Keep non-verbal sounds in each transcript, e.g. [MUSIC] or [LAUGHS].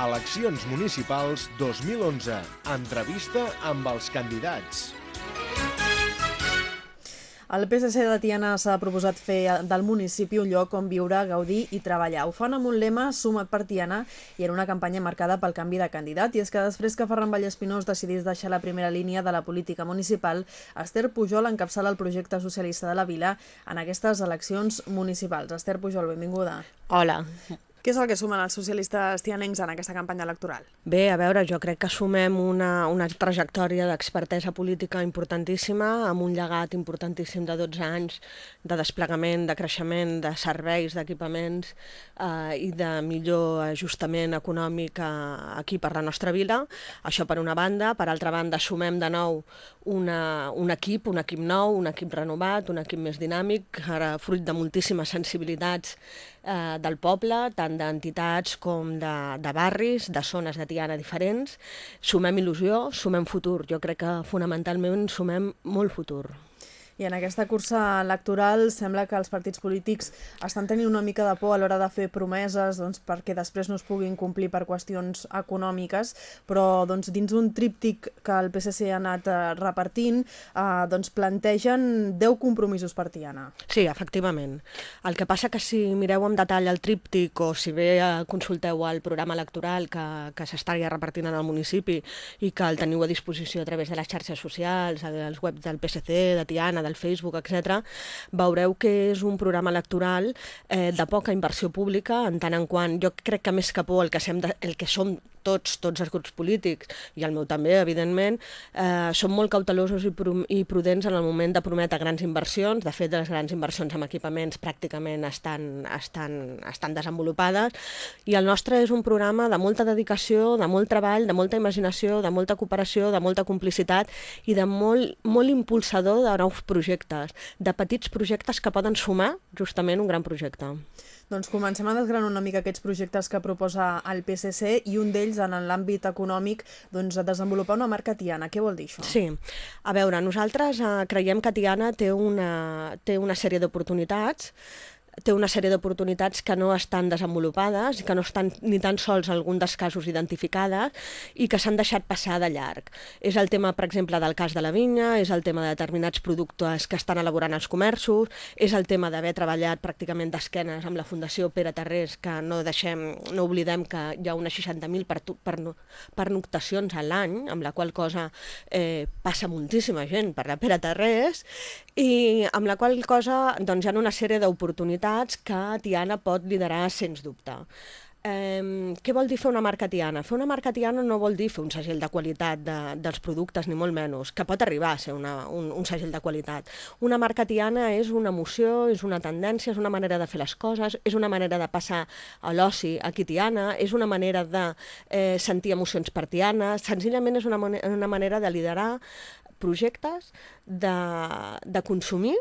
Eleccions municipals 2011. Entrevista amb els candidats. El PSC de Tiana s'ha proposat fer del municipi un lloc on viure, gaudir i treballar. Ho fan amb un lema sumat per Tiana i en una campanya marcada pel canvi de candidat. I és que després que Ferran Vallespinós decidís deixar la primera línia de la política municipal, Esther Pujol encapçala el projecte socialista de la vila en aquestes eleccions municipals. Esther Pujol, benvinguda. Hola. Què és el que sumen els socialistes tianencs en aquesta campanya electoral? Bé, a veure, jo crec que sumem una, una trajectòria d'expertesa política importantíssima, amb un llegat importantíssim de 12 anys de desplegament, de creixement, de serveis, d'equipaments eh, i de millor ajustament econòmic aquí per la nostra vila. Això per una banda. Per altra banda, sumem de nou una, un equip, un equip nou, un equip renovat, un equip més dinàmic, ara fruit de moltíssimes sensibilitats eh, del poble, tant d'entitats com de, de barris, de zones de Tiana diferents. Sumem il·lusió, sumem futur. Jo crec que fonamentalment sumem molt futur. I en aquesta cursa electoral sembla que els partits polítics estan tenint una mica de por a l'hora de fer promeses doncs, perquè després no es puguin complir per qüestions econòmiques, però doncs, dins un tríptic que el PSC ha anat eh, repartint, eh, doncs, plantegen 10 compromisos per Tiana. Sí, efectivament. El que passa que si mireu amb detall el tríptic o si bé eh, consulteu el programa electoral que, que s'està ja repartint en el municipi i que el teniu a disposició a través de les xarxes socials, als webs del PSC, de Tiana, del Facebook, etc, veureu que és un programa electoral eh, de poca inversió pública, en tant en quant jo crec que més que por el que, sem de, el que som tots, tots els grups polítics, i el meu també, evidentment, eh, són molt cautelosos i, pru i prudents en el moment de prometre grans inversions. De fet, les grans inversions en equipaments pràcticament estan, estan, estan desenvolupades, i el nostre és un programa de molta dedicació, de molt treball, de molta imaginació, de molta cooperació, de molta complicitat i de molt, molt impulsador de nous projectes, de petits projectes que poden sumar justament un gran projecte. Doncs comencem a desgranar una mica aquests projectes que proposa el PSC i un d'ells en l'àmbit econòmic doncs, desenvolupar una marca Tiana. Què vol dir això? Sí, a veure, nosaltres eh, creiem que Tiana té una, té una sèrie d'oportunitats té una sèrie d'oportunitats que no estan desenvolupades que no estan ni tan sols en algun dels casos identificades i que s'han deixat passar de llarg. És el tema, per exemple, del cas de la vinya, és el tema de determinats productes que estan elaborant els comerços, és el tema d'haver treballat pràcticament d'esquenes amb la Fundació Pere Tarrés, que no deixem, no oblidem que hi ha unes 60.000 per, per, pernoctacions a l'any, amb la qual cosa eh, passa moltíssima gent per la Pere Tarrés, i amb la qual cosa doncs, hi ha una sèrie d'oportunitats que Tiana pot liderar sens dubte. Eh, què vol dir fer una marca tiana? Fer una marca tiana no vol dir fer un segell de qualitat de, dels productes, ni molt menys, que pot arribar a ser una, un, un segell de qualitat. Una marca tiana és una emoció, és una tendència, és una manera de fer les coses, és una manera de passar a l'oci aquí tiana, és una manera de eh, sentir emocions per tiana, senzillament és una, una manera de liderar projectes, de, de consumir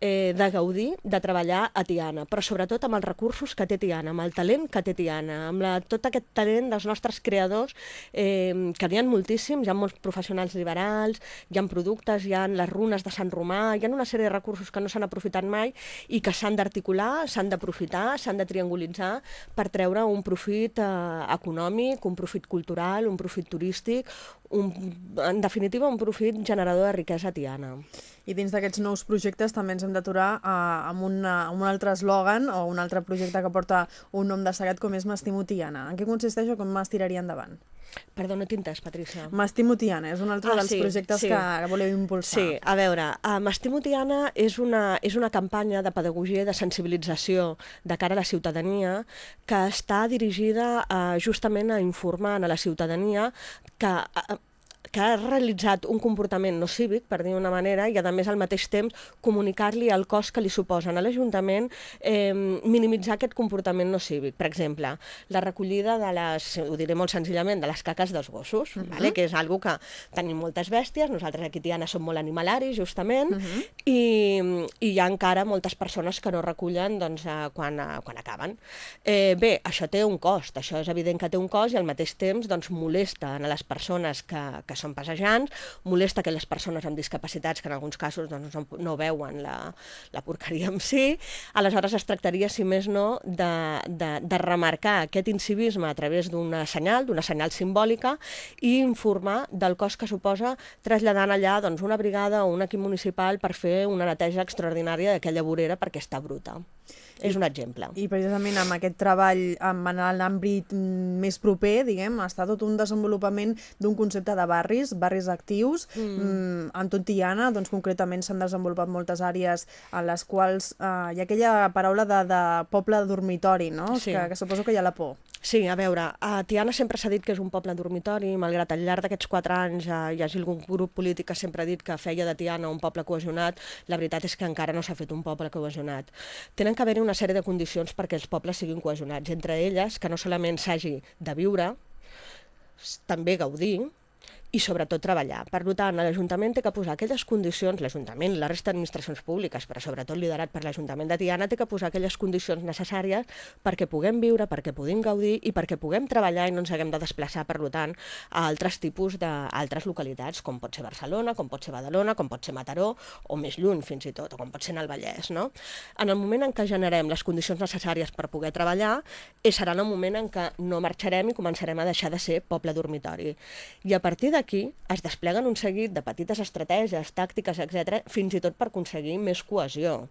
eh, de gaudir de treballar a Tiana, però sobretot amb els recursos que té Tiana, amb el talent que té Tiana, amb la, tot aquest talent dels nostres creadors, eh, que n'hi ha moltíssims, hi ha molts professionals liberals, hi ha productes, hi ha les runes de Sant Romà, hi ha una sèrie de recursos que no s'han aprofitat mai i que s'han d'articular, s'han d'aprofitar, s'han de triangulitzar per treure un profit eh, econòmic, un profit cultural, un profit turístic, un, en definitiva un profit generador de riquesa tiana. I dins d'aquests nous projectes també ens hem d'aturar uh, amb, una, amb un altre eslògan o un altre projecte que porta un nom destacat com és M'estimo Tiana. En què consisteix o com m'estiraria endavant? Perdó, no t'he entès, Patricia. M'estimo Tiana, és un altre ah, dels sí, projectes sí. que voleu impulsar. Sí, a veure, uh, M'estimo Tiana és una, és una campanya de pedagogia i de sensibilització de cara a la ciutadania que està dirigida uh, justament a informar a la ciutadania que uh, que ha realitzat un comportament no cívic, per dir d'una manera, i a més al mateix temps comunicar-li el cost que li suposen a l'Ajuntament eh, minimitzar aquest comportament no cívic. Per exemple, la recollida de les, ho diré molt senzillament, de les caques dels gossos, uh -huh. vale? que és algo que tenim moltes bèsties, nosaltres aquí Tiana som molt animalaris, justament, uh -huh. i, i hi ha encara moltes persones que no recullen doncs, quan, quan acaben. Eh, bé, això té un cost, això és evident que té un cost i al mateix temps doncs, molesta a les persones que, que són passejants, molesta aquelles persones amb discapacitats que en alguns casos doncs, no, veuen la, la porqueria en si. Aleshores es tractaria, si més no, de, de, de remarcar aquest incivisme a través d'una senyal, d'una senyal simbòlica, i informar del cost que suposa traslladant allà doncs, una brigada o un equip municipal per fer una neteja extraordinària d'aquella vorera perquè està bruta. És un exemple. I precisament amb aquest treball amb, l'àmbit més proper, diguem, està tot un desenvolupament d'un concepte de barris, barris actius. Mm. Mm, en Tontiana, doncs, concretament, s'han desenvolupat moltes àrees en les quals eh, hi ha aquella paraula de, de poble dormitori, no? Sí. Que, que suposo que hi ha la por. Sí, a veure, a Tiana sempre s'ha dit que és un poble dormitori, malgrat al llarg d'aquests quatre anys eh, hi hagi algun grup polític que sempre ha dit que feia de Tiana un poble cohesionat, la veritat és que encara no s'ha fet un poble cohesionat. Tenen que haver-hi una sèrie de condicions perquè els pobles siguin cohesionats, entre elles que no solament s'hagi de viure, també gaudir, i sobretot treballar. Per tant, l'Ajuntament té que posar aquelles condicions, l'Ajuntament, la resta d'administracions públiques, però sobretot liderat per l'Ajuntament de Tiana, té que posar aquelles condicions necessàries perquè puguem viure, perquè puguem gaudir i perquè puguem treballar i no ens haguem de desplaçar, per tant, a altres tipus d'altres localitats, com pot ser Barcelona, com pot ser Badalona, com pot ser Mataró, o més lluny fins i tot, o com pot ser en el Vallès. No? En el moment en què generem les condicions necessàries per poder treballar, és serà en el moment en què no marxarem i començarem a deixar de ser poble dormitori. I a partir d'aquí es despleguen un seguit de petites estratègies, tàctiques, etc, fins i tot per aconseguir més cohesió.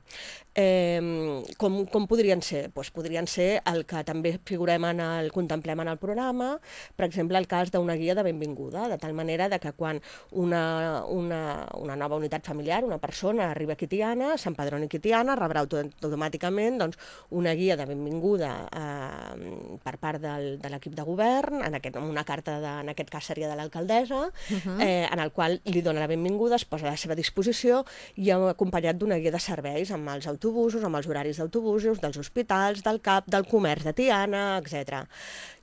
Eh, com, com podrien ser? Pues podrien ser el que també figurem en el, contemplem en el programa, per exemple, el cas d'una guia de benvinguda, de tal manera de que quan una, una, una nova unitat familiar, una persona arriba a Quitiana, s'empadroni a Quitiana, rebrà automàticament doncs, una guia de benvinguda eh, per part del, de l'equip de govern, en, aquest, en una carta, de, en aquest cas seria de l'alcaldessa, uh -huh. eh, en el qual li dona la benvinguda, es posa a la seva disposició i acompanyat d'una guia de serveis amb els autobusos, amb els horaris d'autobusos, dels hospitals, del CAP, del comerç de Tiana, etc.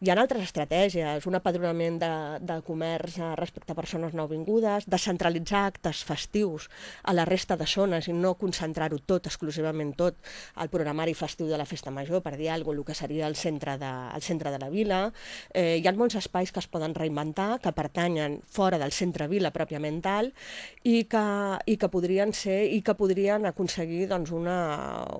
Hi ha altres estratègies, un apadronament de, de comerç eh, respecte a persones nouvingudes, descentralitzar actes festius a la resta de zones i no concentrar-ho tot, exclusivament tot, al programari festiu de la Festa Major, per dir alguna cosa, el que seria el centre de, el centre de la vila. Eh, hi ha molts espais que es poden reinventar, que pertanyen fora del centre vila pròpiament tal i que, i que podrien ser i que podrien aconseguir doncs, una,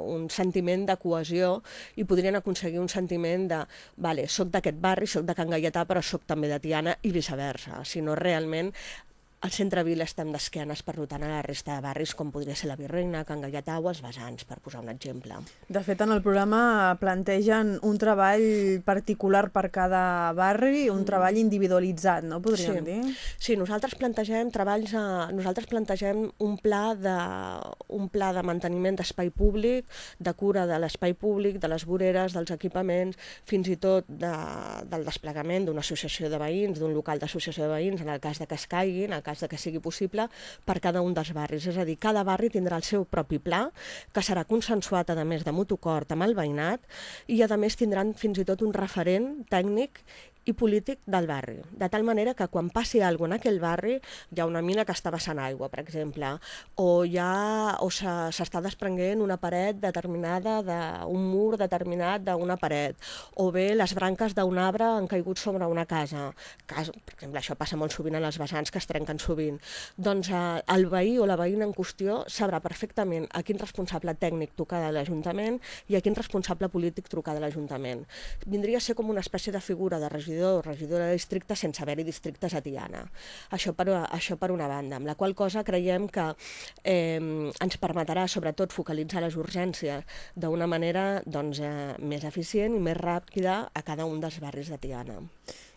un sentiment de cohesió i podrien aconseguir un sentiment de vale, soc d'aquest barri, soc de Can Gaietà, però soc també de Tiana i viceversa. Si no, realment al centre vila estem d'esquenes per tant a la resta de barris com podria ser la Virreina, Can Gaietà o els Vessants, per posar un exemple. De fet, en el programa plantegen un treball particular per cada barri, un mm. treball individualitzat, no podríem sí. dir? Sí, nosaltres plantegem treballs, a, nosaltres plantegem un pla de, un pla de manteniment d'espai públic, de cura de l'espai públic, de les voreres, dels equipaments, fins i tot de, del desplegament d'una associació de veïns, d'un local d'associació de veïns, en el cas de que es caiguin, en el cas de que sigui possible, per cada un dels barris. És a dir, cada barri tindrà el seu propi pla, que serà consensuat, a més de mutu acord amb el veïnat, i a més tindran fins i tot un referent tècnic i polític del barri, de tal manera que quan passi alguna en aquell barri hi ha una mina que està vessant aigua, per exemple, o o s'està desprenguent una paret determinada, de, un mur determinat d'una paret, o bé les branques d'un arbre han caigut sobre una casa, cas, per exemple, això passa molt sovint a les vessants que es trenquen sovint, doncs eh, el veí o la veïna en qüestió sabrà perfectament a quin responsable tècnic trucar de l'Ajuntament i a quin responsable polític trucar de l'Ajuntament. Vindria a ser com una espècie de figura de regidor regidor o regidora de districte sense haver-hi districtes a Tiana. Això per, això per una banda, amb la qual cosa creiem que eh, ens permetrà sobretot focalitzar les urgències d'una manera doncs, eh, més eficient i més ràpida a cada un dels barris de Tiana.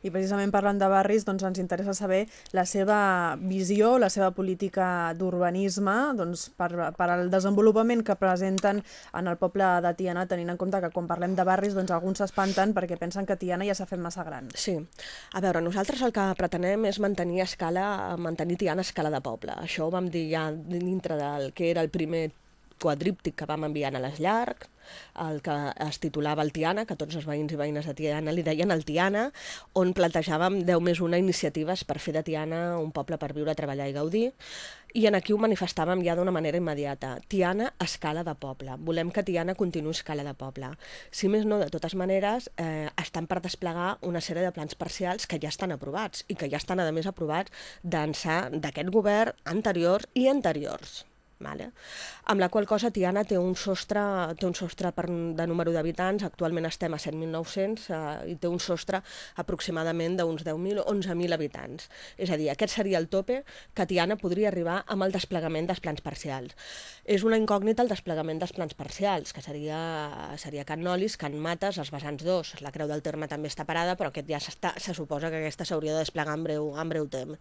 I precisament parlant de barris, doncs ens interessa saber la seva visió, la seva política d'urbanisme doncs, per, per al desenvolupament que presenten en el poble de Tiana, tenint en compte que quan parlem de barris doncs alguns s'espanten perquè pensen que Tiana ja s'ha fet massa gran. Sí. A veure, nosaltres el que pretenem és mantenir escala, mantenir Tiana a escala de poble. Això ho vam dir ja dintre del que era el primer quadríptic que vam enviant a les llargs, el que es titulava el Tiana, que tots els veïns i veïnes de Tiana li deien el Tiana, on plantejàvem 10 més una iniciatives per fer de Tiana un poble per viure, treballar i gaudir, i en aquí ho manifestàvem ja d'una manera immediata. Tiana, escala de poble. Volem que Tiana continuï escala de poble. Si més no, de totes maneres, eh, estan per desplegar una sèrie de plans parcials que ja estan aprovats i que ja estan, a més, aprovats d'ençà d'aquest govern anteriors i anteriors. Vale? Amb la qual cosa Tiana té un sostre, té un sostre per, de número d'habitants, actualment estem a 7.900 eh, i té un sostre aproximadament d'uns 10.000 o 11.000 habitants. És a dir, aquest seria el tope que Tiana podria arribar amb el desplegament dels plans parcials. És una incògnita el desplegament dels plans parcials, que seria, seria Can Nolis, Can Mates, els vessants 2. La Creu del Terme també està parada, però aquest ja se suposa que aquesta s'hauria de desplegar en breu, en breu temps.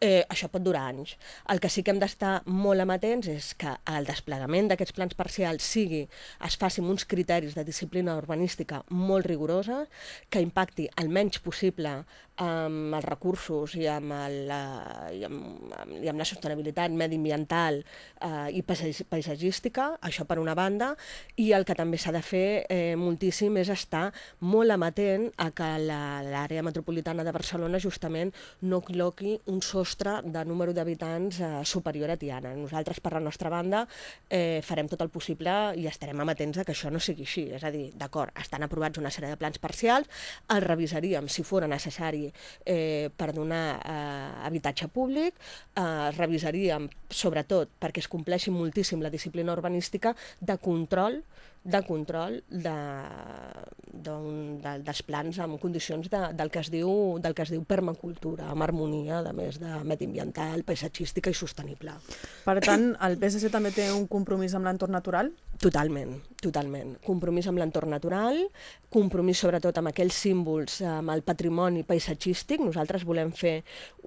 Eh, això pot durar anys. El que sí que hem d'estar molt amatents doncs, és que el desplegament d'aquests plans parcials sigui, es faci amb uns criteris de disciplina urbanística molt rigorosa, que impacti el menys possible amb els recursos i amb, el, i amb, i amb la sostenibilitat mediambiental eh, i paisatgística, això per una banda, i el que també s'ha de fer eh, moltíssim és estar molt amatent a que l'àrea metropolitana de Barcelona justament no col·loqui un sostre de número d'habitants eh, superior a Tiana. Nosaltres, per la nostra banda, eh, farem tot el possible i estarem amatents que això no sigui així. És a dir, d'acord, estan aprovats una sèrie de plans parcials, els revisaríem si fora necessari eh, per donar eh, habitatge públic, eh, revisaríem sobretot perquè es compleixi moltíssim la disciplina urbanística de control de control de, de, de, dels plans amb condicions de, del, que es diu, del que es diu permacultura, amb harmonia, a més de mediambiental, paisatgística i sostenible. Per tant, el PSC també té un compromís amb l'entorn natural? Totalment, totalment. Compromís amb l'entorn natural, compromís sobretot amb aquells símbols, amb el patrimoni paisatgístic. Nosaltres volem fer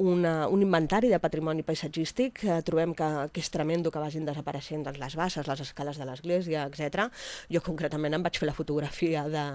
una, un inventari de patrimoni paisatgístic. Eh, trobem que, que és tremendo que vagin desapareixent doncs, les basses, les escales de l'església, etc. Jo concretament em vaig fer la fotografia de...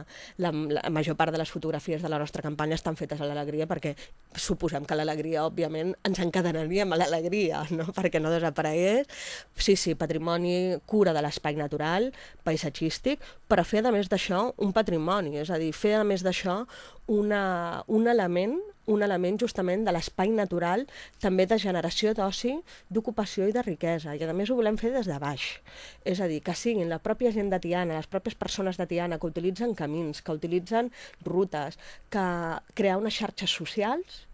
La, la major part de les fotografies de la nostra campanya estan fetes a l'alegria perquè suposem que l'alegria, òbviament, ens encadenaríem a l'alegria, no? [LAUGHS] perquè no desaparegués. Sí, sí, patrimoni, cura de l'espai natural, cultural, paisatgístic, però fer a més d'això un patrimoni, és a dir, fer a més d'això una, un element un element justament de l'espai natural, també de generació d'oci, d'ocupació i de riquesa. I a més ho volem fer des de baix. És a dir, que siguin la pròpia gent de Tiana, les pròpies persones de Tiana que utilitzen camins, que utilitzen rutes, que crear unes xarxes socials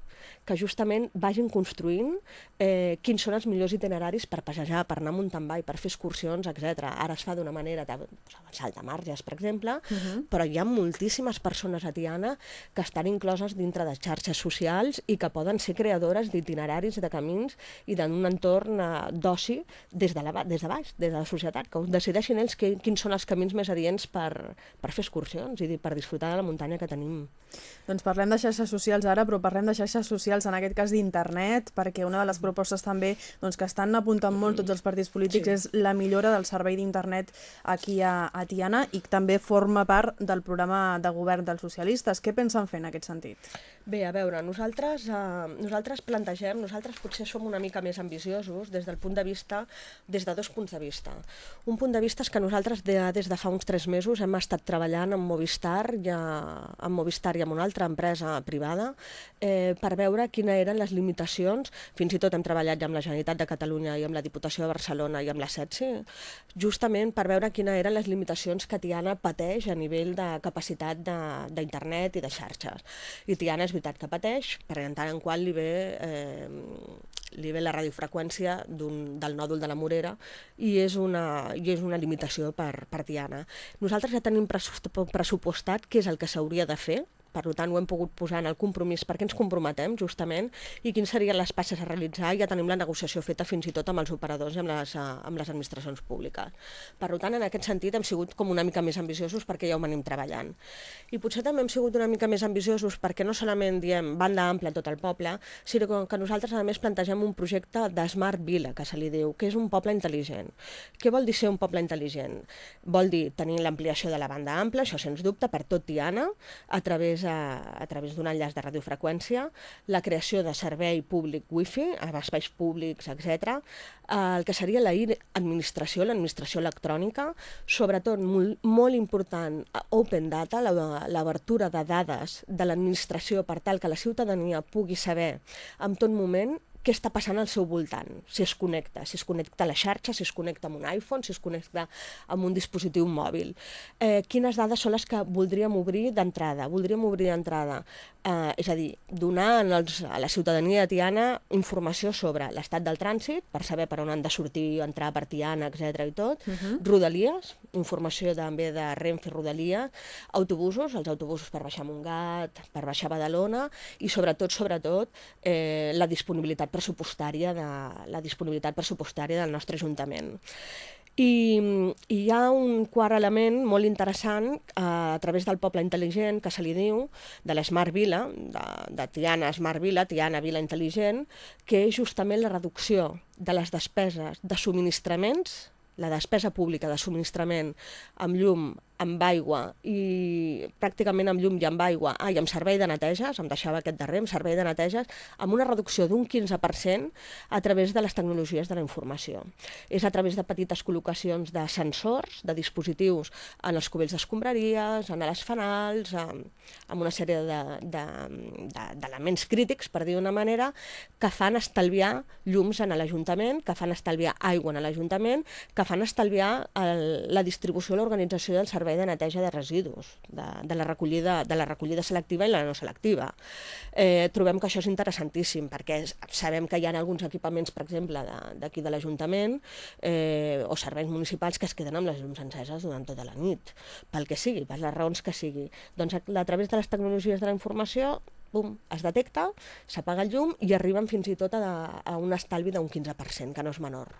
que justament vagin construint eh, quins són els millors itineraris per passejar, per anar a mountain bike, per fer excursions, etc. Ara es fa d'una manera de salt de marges, per exemple, uh mhm. -huh. però hi ha moltíssimes persones a Tiana que estan incloses dintre de xarxes socials i que poden ser creadores d'itineraris, de camins i d'un entorn eh, d'oci des, de la, des de baix, des de la societat, que decideixin ells que, quins són els camins més adients per, per fer excursions i per disfrutar de la muntanya que tenim. Doncs parlem de xarxes socials ara, però parlem de xarxes socials en aquest cas d'internet, perquè una de les propostes també doncs, que estan apuntant molt tots els partits polítics sí. és la millora del servei d'internet aquí a, a Tiana i també forma part del programa de govern dels socialistes. Què pensen fer en aquest sentit? Bé, a veure, nosaltres, eh, nosaltres plantegem, nosaltres potser som una mica més ambiciosos des del punt de vista, des de dos punts de vista. Un punt de vista és que nosaltres de, des de fa uns tres mesos hem estat treballant amb Movistar, ja, amb Movistar i amb una altra empresa privada eh, per veure quines eren les limitacions, fins i tot hem treballat ja amb la Generalitat de Catalunya i amb la Diputació de Barcelona i amb la SETSI, justament per veure quines eren les limitacions que Tiana pateix a nivell de capacitat d'internet i de xarxes. I Tiana és veritat que pateix, perquè en tant en qual li ve, eh, li ve la radiofreqüència del nòdul de la Morera i és una, i és una limitació per, per Tiana. Nosaltres ja tenim pressupostat què és el que s'hauria de fer per tant, ho hem pogut posar en el compromís perquè ens comprometem, justament, i quins serien les passes a realitzar. Ja tenim la negociació feta fins i tot amb els operadors i amb les, eh, amb les administracions públiques. Per tant, en aquest sentit, hem sigut com una mica més ambiciosos perquè ja ho anem treballant. I potser també hem sigut una mica més ambiciosos perquè no solament diem banda ampla tot el poble, sinó que nosaltres, a més, plantegem un projecte de Smart Vila, que se li diu, que és un poble intel·ligent. Què vol dir ser un poble intel·ligent? Vol dir tenir l'ampliació de la banda ampla, això sens dubte, per tot Tiana, a través través, a, a través d'un enllaç de radiofreqüència, la creació de servei públic wifi, a espais públics, etc. El que seria la administració, l'administració electrònica, sobretot molt, molt important, open data, l'obertura de dades de l'administració per tal que la ciutadania pugui saber en tot moment què està passant al seu voltant, si es connecta, si es connecta a la xarxa, si es connecta amb un iPhone, si es connecta amb un dispositiu mòbil. Eh, quines dades són les que voldríem obrir d'entrada? Voldríem obrir d'entrada, eh, és a dir, donar als, a la ciutadania de Tiana informació sobre l'estat del trànsit, per saber per on han de sortir, entrar per Tiana, etc i tot, uh -huh. rodalies, informació també de Renfe Rodalia, autobusos, els autobusos per baixar Montgat, per baixar Badalona, i sobretot, sobretot, eh, la disponibilitat pressupostària de, la disponibilitat pressupostària del nostre Ajuntament. I, I hi ha un quart element molt interessant eh, a través del poble intel·ligent, que se li diu, de l'Smart Vila, de, de Tiana Smart Vila, Tiana Vila Intel·ligent, que és justament la reducció de les despeses de subministraments la despesa pública de subministrament amb llum, amb aigua i pràcticament amb llum i amb aigua, ah, i amb servei de neteges, em deixava aquest darrer, amb servei de neteges, amb una reducció d'un 15% a través de les tecnologies de la informació. És a través de petites col·locacions de sensors, de dispositius en els cubells d'escombraries, en les fanals, amb, una sèrie d'elements de, de, crítics, per dir d'una manera, que fan estalviar llums en l'Ajuntament, que fan estalviar aigua en l'Ajuntament, que fan estalviar el, la distribució i l'organització del servei servei de neteja de residus, de, de, la, recollida, de la recollida selectiva i la no selectiva. Eh, trobem que això és interessantíssim, perquè sabem que hi ha alguns equipaments, per exemple, d'aquí de, de l'Ajuntament, eh, o serveis municipals que es queden amb les llums enceses durant tota la nit, pel que sigui, per les raons que sigui. Doncs a, a través de les tecnologies de la informació bum, es detecta, s'apaga el llum i arriben fins i tot a, a un estalvi d'un 15%, que no és menor.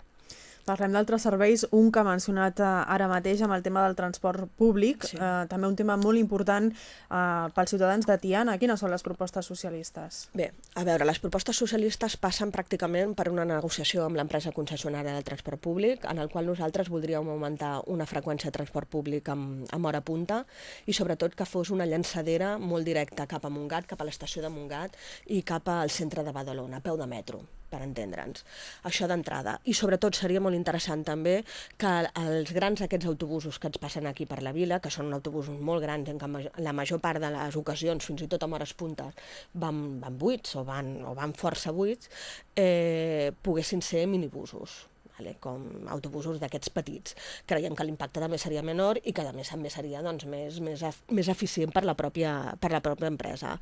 Parlem d'altres serveis, un que ha mencionat eh, ara mateix amb el tema del transport públic, sí. eh, també un tema molt important eh, pels ciutadans de Tiana. Quines són les propostes socialistes? Bé, a veure, les propostes socialistes passen pràcticament per una negociació amb l'empresa concessionària del transport públic, en el qual nosaltres voldríem augmentar una freqüència de transport públic amb, amb hora punta i sobretot que fos una llançadera molt directa cap a Montgat, cap a l'estació de Montgat i cap al centre de Badalona, a peu de metro per entendre'ns. Això d'entrada. I sobretot seria molt interessant també que els grans aquests autobusos que ens passen aquí per la vila, que són autobusos molt grans, en la major part de les ocasions, fins i tot a hores puntes, van, van buits o van, o van força buits, eh, poguessin ser minibusos vale? com autobusos d'aquests petits. Creiem que l'impacte també seria menor i que a més també seria doncs, més, més, més eficient per la pròpia, per la pròpia empresa.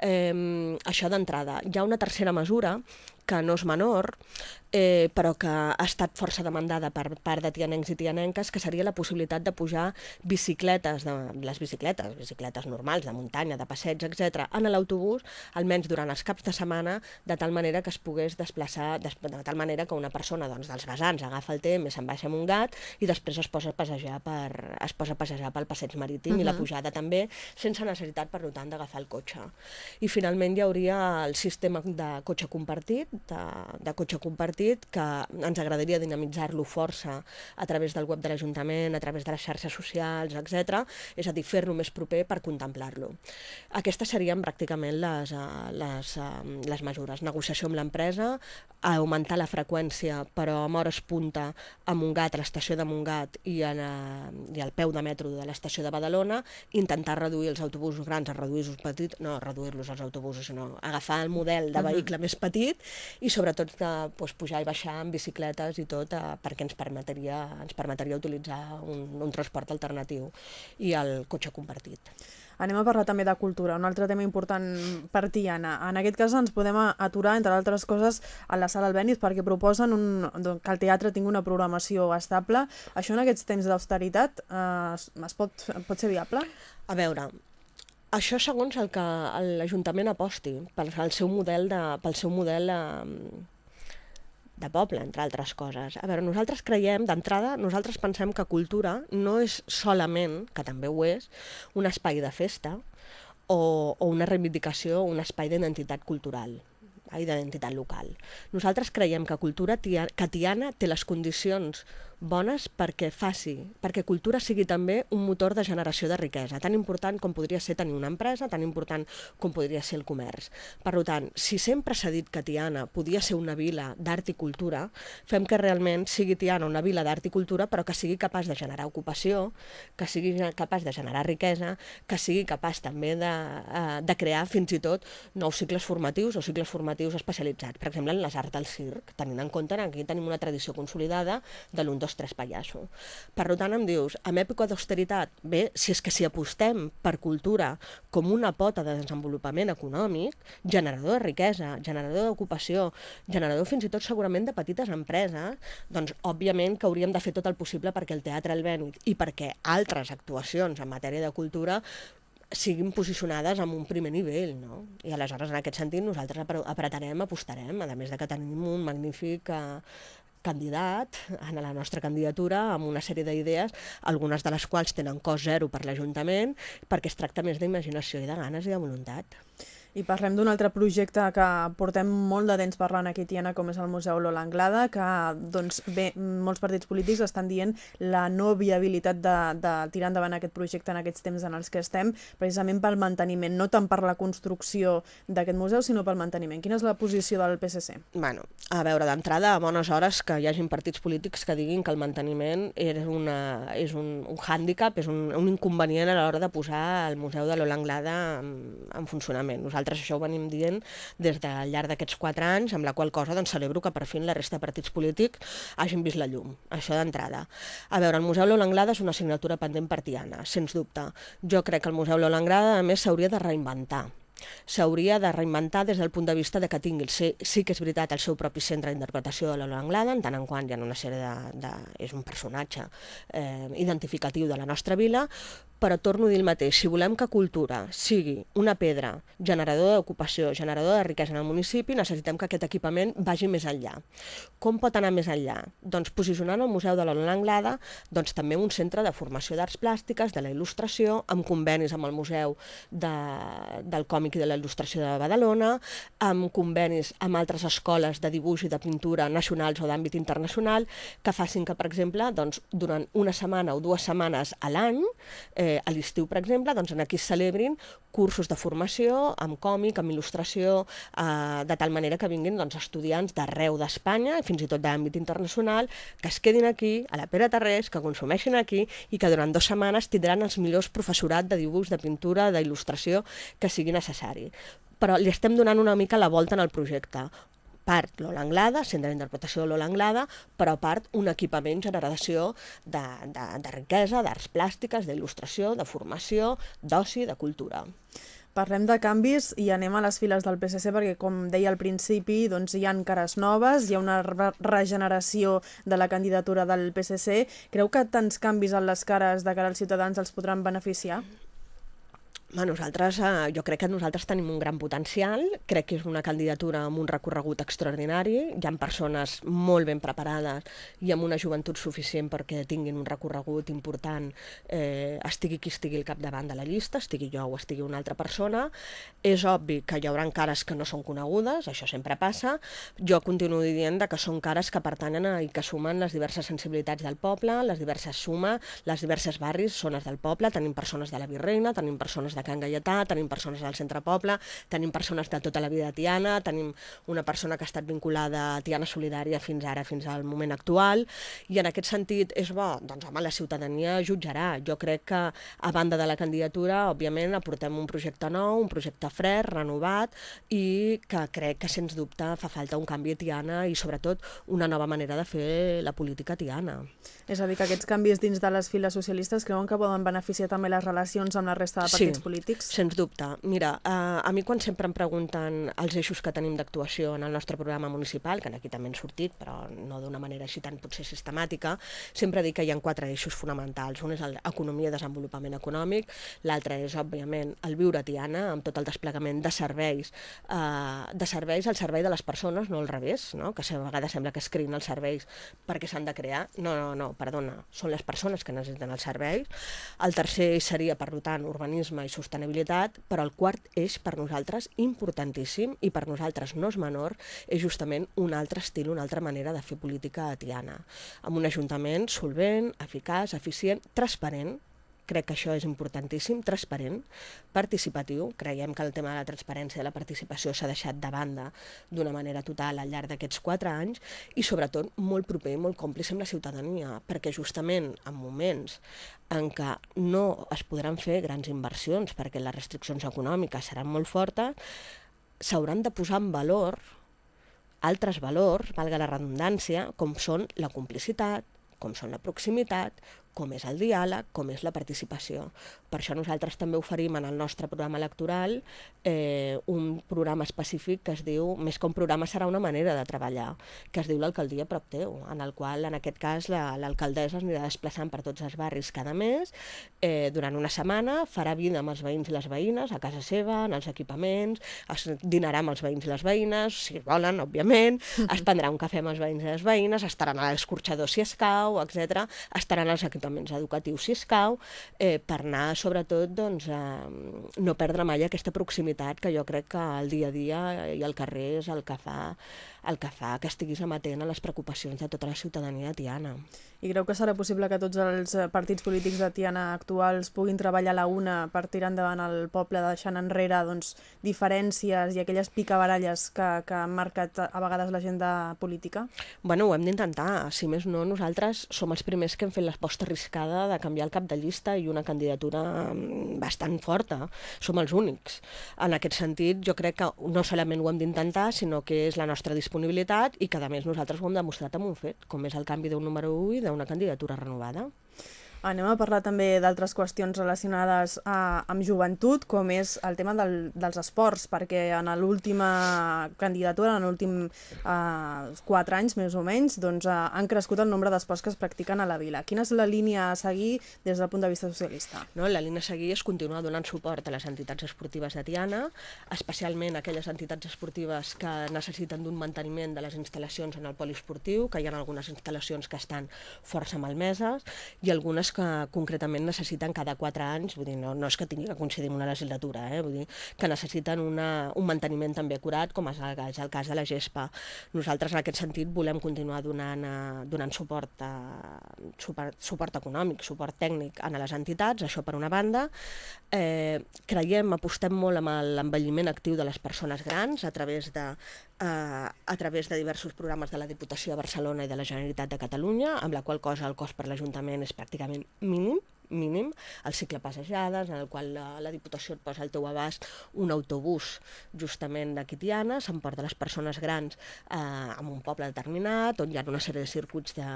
Eh, això d'entrada. Hi ha una tercera mesura que no és menor, eh, però que ha estat força demandada per part de tianencs i tianenques, que seria la possibilitat de pujar bicicletes, de, les bicicletes, bicicletes normals, de muntanya, de passeig, etc, en l'autobús, almenys durant els caps de setmana, de tal manera que es pogués desplaçar, de, de tal manera que una persona doncs, dels vessants agafa el temps, se'n baixa amb un gat i després es posa a passejar, per, es posa a passejar pel passeig marítim uh -huh. i la pujada també, sense necessitat, per tant, d'agafar el cotxe. I finalment hi hauria el sistema de cotxe compartit, de, de cotxe compartit, partit que ens agradaria dinamitzar-lo força a través del web de l'Ajuntament, a través de les xarxes socials, etc. És a dir, fer-lo més proper per contemplar-lo. Aquestes serien pràcticament les, eh, les, eh, les mesures. Negociació amb l'empresa, augmentar la freqüència, però amb hores punta a Montgat, a l'estació de Montgat i, a, i al peu de metro de l'estació de Badalona, intentar reduir els autobusos grans a reduir-los petits, no reduir-los als autobusos, sinó agafar el model de vehicle uh -huh. més petit i sobretot de, doncs, pujar i baixar amb bicicletes i tot eh, perquè ens permetria, ens permetria utilitzar un, un transport alternatiu i el cotxe compartit. Anem a parlar també de cultura, un altre tema important per Tiana. En aquest cas ens podem aturar, entre altres coses, a la sala Albéniz perquè proposen un, que el teatre tingui una programació estable. Això en aquests temps d'austeritat eh, es pot, pot ser viable? A veure, això segons el que l'Ajuntament aposti pel, pel seu model de, pel seu model eh, de poble, entre altres coses. A veure, nosaltres creiem, d'entrada, nosaltres pensem que cultura no és solament, que també ho és, un espai de festa o, o una reivindicació, un espai d'identitat cultural i d'identitat local. Nosaltres creiem que cultura tia, que Tiana té les condicions bones perquè faci, perquè cultura sigui també un motor de generació de riquesa, tan important com podria ser tenir una empresa, tan important com podria ser el comerç. Per tant, si sempre s'ha dit que Tiana podia ser una vila d'art i cultura, fem que realment sigui Tiana una vila d'art i cultura, però que sigui capaç de generar ocupació, que sigui capaç de generar riquesa, que sigui capaç també de, eh, de crear fins i tot nous cicles formatius o cicles formatius especialitzats. Per exemple, en les arts del circ, tenint en compte que aquí tenim una tradició consolidada de l'un, dos, tres pallasso. Per tant, em dius, en època d'austeritat, bé, si és que si apostem per cultura com una pota de desenvolupament econòmic, generador de riquesa, generador d'ocupació, generador fins i tot segurament de petites empreses, doncs òbviament que hauríem de fer tot el possible perquè el teatre albènic i perquè altres actuacions en matèria de cultura siguin posicionades en un primer nivell, no? I aleshores, en aquest sentit, nosaltres apretarem, apostarem, a més de que tenim un magnífic eh, candidat en la nostra candidatura amb una sèrie d'idees, algunes de les quals tenen cost zero per l'Ajuntament, perquè es tracta més d'imaginació i de ganes i de voluntat. I parlem d'un altre projecte que portem molt de temps parlant aquí, Tiana, com és el Museu Lola Anglada, que doncs, bé, molts partits polítics estan dient la no viabilitat de, de tirar endavant aquest projecte en aquests temps en els que estem, precisament pel manteniment, no tant per la construcció d'aquest museu, sinó pel manteniment. Quina és la posició del PSC? Bueno, a veure, d'entrada, a bones hores que hi hagin partits polítics que diguin que el manteniment és, una, és un, un hàndicap, és un, un inconvenient a l'hora de posar el Museu de Lola Anglada en, en funcionament. Nosaltres nosaltres això ho venim dient des de llarg d'aquests quatre anys, amb la qual cosa doncs, celebro que per fi la resta de partits polítics hagin vist la llum, això d'entrada. A veure, el Museu Lola Anglada és una assignatura pendent partiana, sens dubte. Jo crec que el Museu Lola Anglada, a més, s'hauria de reinventar s'hauria de reinventar des del punt de vista de que tingui, sí, sí que és veritat, el seu propi centre d'interpretació de Lola Anglada, en tant en quant hi ha una sèrie de... de és un personatge eh, identificatiu de la nostra vila, però torno a dir el mateix, si volem que cultura sigui una pedra generador d'ocupació, generador de riquesa en el municipi, necessitem que aquest equipament vagi més enllà. Com pot anar més enllà? Doncs posicionant el Museu de la Lona Anglada doncs, també un centre de formació d'arts plàstiques, de la il·lustració, amb convenis amb el Museu de, del Còmic i de la Il·lustració de Badalona, amb convenis amb altres escoles de dibuix i de pintura nacionals o d'àmbit internacional, que facin que, per exemple, doncs, durant una setmana o dues setmanes a l'any eh, eh, a l'estiu, per exemple, doncs aquí es celebrin cursos de formació amb còmic, amb il·lustració, eh, de tal manera que vinguin doncs, estudiants d'arreu d'Espanya, fins i tot d'àmbit internacional, que es quedin aquí, a la Pere Tarrés, que consumeixin aquí i que durant dues setmanes tindran els millors professorat de dibuix, de pintura, d'il·lustració que sigui necessari. Però li estem donant una mica la volta en el projecte part l'Ola Anglada, centre d'interpretació de l'Ola Anglada, però part un equipament generació de, de, de riquesa, d'arts plàstiques, d'il·lustració, de formació, d'oci, de cultura. Parlem de canvis i anem a les files del PSC perquè, com deia al principi, doncs hi han cares noves, hi ha una re regeneració de la candidatura del PSC. Creu que tants canvis en les cares de cara als ciutadans els podran beneficiar? Nosaltres, eh, jo crec que nosaltres tenim un gran potencial, crec que és una candidatura amb un recorregut extraordinari, hi ha persones molt ben preparades i amb una joventut suficient perquè tinguin un recorregut important, eh, estigui qui estigui al capdavant de la llista, estigui jo o estigui una altra persona. És obvi que hi haurà cares que no són conegudes, això sempre passa. Jo continuo dient que són cares que pertanyen a, i que sumen les diverses sensibilitats del poble, les diverses suma, les diverses barris, zones del poble, tenim persones de la Virreina, tenim persones de Can Gaietà, tenim persones del centre poble, tenim persones de tota la vida de Tiana, tenim una persona que ha estat vinculada a Tiana Solidària fins ara, fins al moment actual, i en aquest sentit és bo? Doncs home, la ciutadania jutjarà. Jo crec que a banda de la candidatura, òbviament, aportem un projecte nou, un projecte fred, renovat, i que crec que sens dubte fa falta un canvi a Tiana i sobretot una nova manera de fer la política tiana. És a dir, que aquests canvis dins de les files socialistes creuen que poden beneficiar també les relacions amb la resta de partits sí, polítics? Sens dubte. Mira, uh, a mi quan sempre em pregunten els eixos que tenim d'actuació en el nostre programa municipal, que aquí també han sortit, però no d'una manera així tan potser sistemàtica, sempre dic que hi ha quatre eixos fonamentals. Un és l'economia i desenvolupament econòmic, l'altre és, òbviament, el viure Tiana, amb tot el desplegament de serveis, uh, de serveis al servei de les persones, no al revés, no? que a vegades sembla que es creïn els serveis perquè s'han de crear. No, no, no, perdona, són les persones que necessiten els serveis. El tercer seria, per tant, urbanisme i sostenibilitat, però el quart eix per nosaltres importantíssim i per nosaltres no és menor, és justament un altre estil, una altra manera de fer política a Tiana, amb un ajuntament solvent, eficaç, eficient, transparent, crec que això és importantíssim, transparent, participatiu. Creiem que el tema de la transparència i la participació s'ha deixat de banda d'una manera total al llarg d'aquests quatre anys i sobretot molt proper i molt còmplice amb la ciutadania, perquè justament en moments en què no es podran fer grans inversions perquè les restriccions econòmiques seran molt fortes, s'hauran de posar en valor altres valors, valga la redundància, com són la complicitat, com són la proximitat, com és el diàleg, com és la participació. Per això nosaltres també oferim en el nostre programa electoral eh, un programa específic que es diu, més que un programa serà una manera de treballar, que es diu l'alcaldia prop teu, en el qual en aquest cas l'alcaldessa la, es anirà desplaçant per tots els barris cada mes, eh, durant una setmana farà vida amb els veïns i les veïnes, a casa seva, en els equipaments, es dinarà amb els veïns i les veïnes, si volen, òbviament, es prendrà un cafè amb els veïns i les veïnes, estaran a l'escorxador si escau, etc. estaran als equipaments equipaments educatius si escau, eh, per anar sobretot doncs, a no perdre mai aquesta proximitat que jo crec que el dia a dia i el carrer és el que fa el que fa que estiguis amatent a les preocupacions de tota la ciutadania de Tiana. I creu que serà possible que tots els partits polítics de Tiana actuals puguin treballar a la una per tirar endavant el poble deixant enrere doncs, diferències i aquelles picabaralles que, que han marcat a vegades l'agenda política? Bueno, ho hem d'intentar. Si més no, nosaltres som els primers que hem fet l'aposta arriscada de canviar el cap de llista i una candidatura mm, bastant forta. Som els únics. En aquest sentit, jo crec que no solament ho hem d'intentar, sinó que és la nostra disponibilitat i que a més nosaltres ho hem demostrat amb un fet, com és el canvi d'un número 1 i d'una candidatura renovada. Anem a parlar també d'altres qüestions relacionades a, amb joventut, com és el tema del, dels esports, perquè en l'última candidatura, en l'últim uh, quatre anys més o menys, doncs, uh, han crescut el nombre d'esports que es practiquen a la vila. Quina és la línia a seguir des del punt de vista socialista? No, la línia a seguir és continuar donant suport a les entitats esportives de Tiana, especialment aquelles entitats esportives que necessiten d'un manteniment de les instal·lacions en el poliesportiu, que hi ha algunes instal·lacions que estan força malmeses i algunes coses que concretament necessiten cada quatre anys, vull dir, no, no és que tingui que coincidir amb una legislatura, eh? vull dir, que necessiten una, un manteniment també acurat, com és el, és el cas de la GESPA. Nosaltres en aquest sentit volem continuar donant, uh, donant suport, a, suport, suport econòmic, suport tècnic a les entitats, això per una banda. Eh, creiem, apostem molt amb l'envelliment actiu de les persones grans a través de eh, a través de diversos programes de la Diputació de Barcelona i de la Generalitat de Catalunya, amb la qual cosa el cost per l'Ajuntament és pràcticament mínim, mínim, el cicle passejades, en el qual la, la Diputació et posa al teu abast un autobús justament de Quitiana, s'emporta les persones grans eh, en un poble determinat, on hi ha una sèrie de circuits de,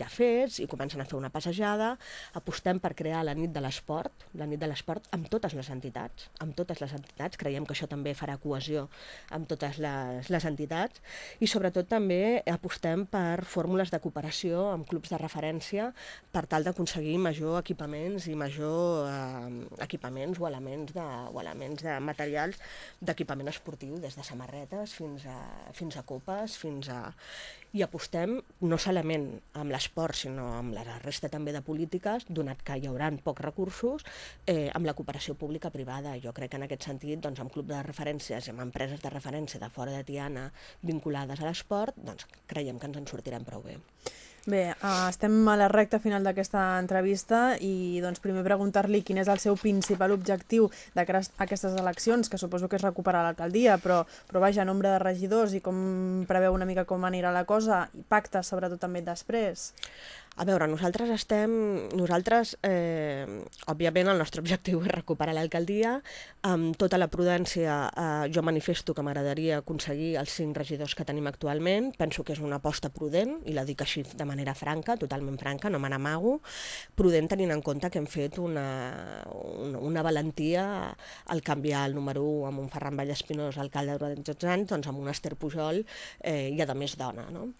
ja fets i comencen a fer una passejada. Apostem per crear la nit de l'esport, la nit de l'esport amb totes les entitats, amb totes les entitats, creiem que això també farà cohesió amb totes les, les entitats i sobretot també apostem per fórmules de cooperació amb clubs de referència per tal d'aconseguir major equipament equipaments i major eh, equipaments o elements de, o elements de materials d'equipament esportiu, des de samarretes fins a, fins a copes, fins a... I apostem no solament amb l'esport, sinó amb la resta també de polítiques, donat que hi haurà pocs recursos, eh, amb la cooperació pública-privada. Jo crec que en aquest sentit, doncs, amb club de referències i amb empreses de referència de fora de Tiana vinculades a l'esport, doncs creiem que ens en sortirem prou bé. Bé, uh, estem a la recta final d'aquesta entrevista i doncs primer preguntar-li quin és el seu principal objectiu d'aquestes eleccions, que suposo que és recuperar l'alcaldia, però, però vaja, nombre de regidors i com preveu una mica com anirà la cosa, i pactes sobretot també després. A veure, nosaltres estem... Nosaltres, eh, òbviament, el nostre objectiu és recuperar l'alcaldia. Amb tota la prudència, eh, jo manifesto que m'agradaria aconseguir els cinc regidors que tenim actualment. Penso que és una aposta prudent, i la dic així de manera franca, totalment franca, no me n'amago. Prudent tenint en compte que hem fet una, una, una valentia al canviar el número 1 amb un Ferran Vallespinós, alcalde durant 12 anys, doncs amb un Esther Pujol eh, i, a més, dona. No?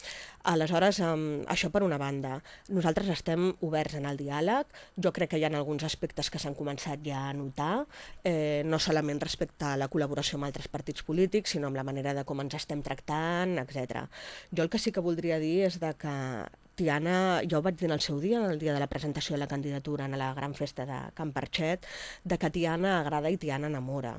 Aleshores, eh, això per una banda. Nosaltres estem oberts en el diàleg. Jo crec que hi ha alguns aspectes que s'han començat ja a notar, eh, no solament respecte a la col·laboració amb altres partits polítics, sinó amb la manera de com ens estem tractant, etc. Jo el que sí que voldria dir és de que Tiana, jo vaig dir en el seu dia, el dia de la presentació de la candidatura en la gran festa de Can Parxet, de que Tiana agrada i Tiana enamora.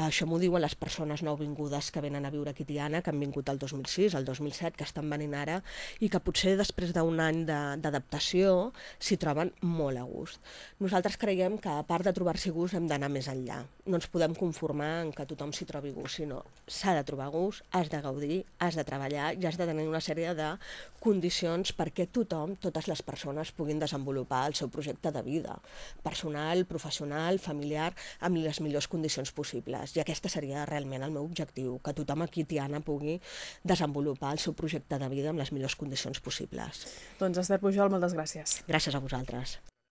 Això m'ho diuen les persones nouvingudes que venen a viure aquí Tiana, que han vingut el 2006, el 2007, que estan venint ara, i que potser després d'un any d'adaptació s'hi troben molt a gust. Nosaltres creiem que a part de trobar-s'hi gust hem d'anar més enllà. No ens podem conformar en que tothom s'hi trobi gust, sinó s'ha de trobar gust, has de gaudir, has de treballar i has de tenir una sèrie de condicions per perquè tothom, totes les persones puguin desenvolupar el seu projecte de vida, personal, professional, familiar, amb les millors condicions possibles. I aquesta seria realment el meu objectiu, que tothom aquí, Tiana, pugui desenvolupar el seu projecte de vida amb les millors condicions possibles. Doncs Esther Pujol, moltes gràcies. Gràcies a vosaltres.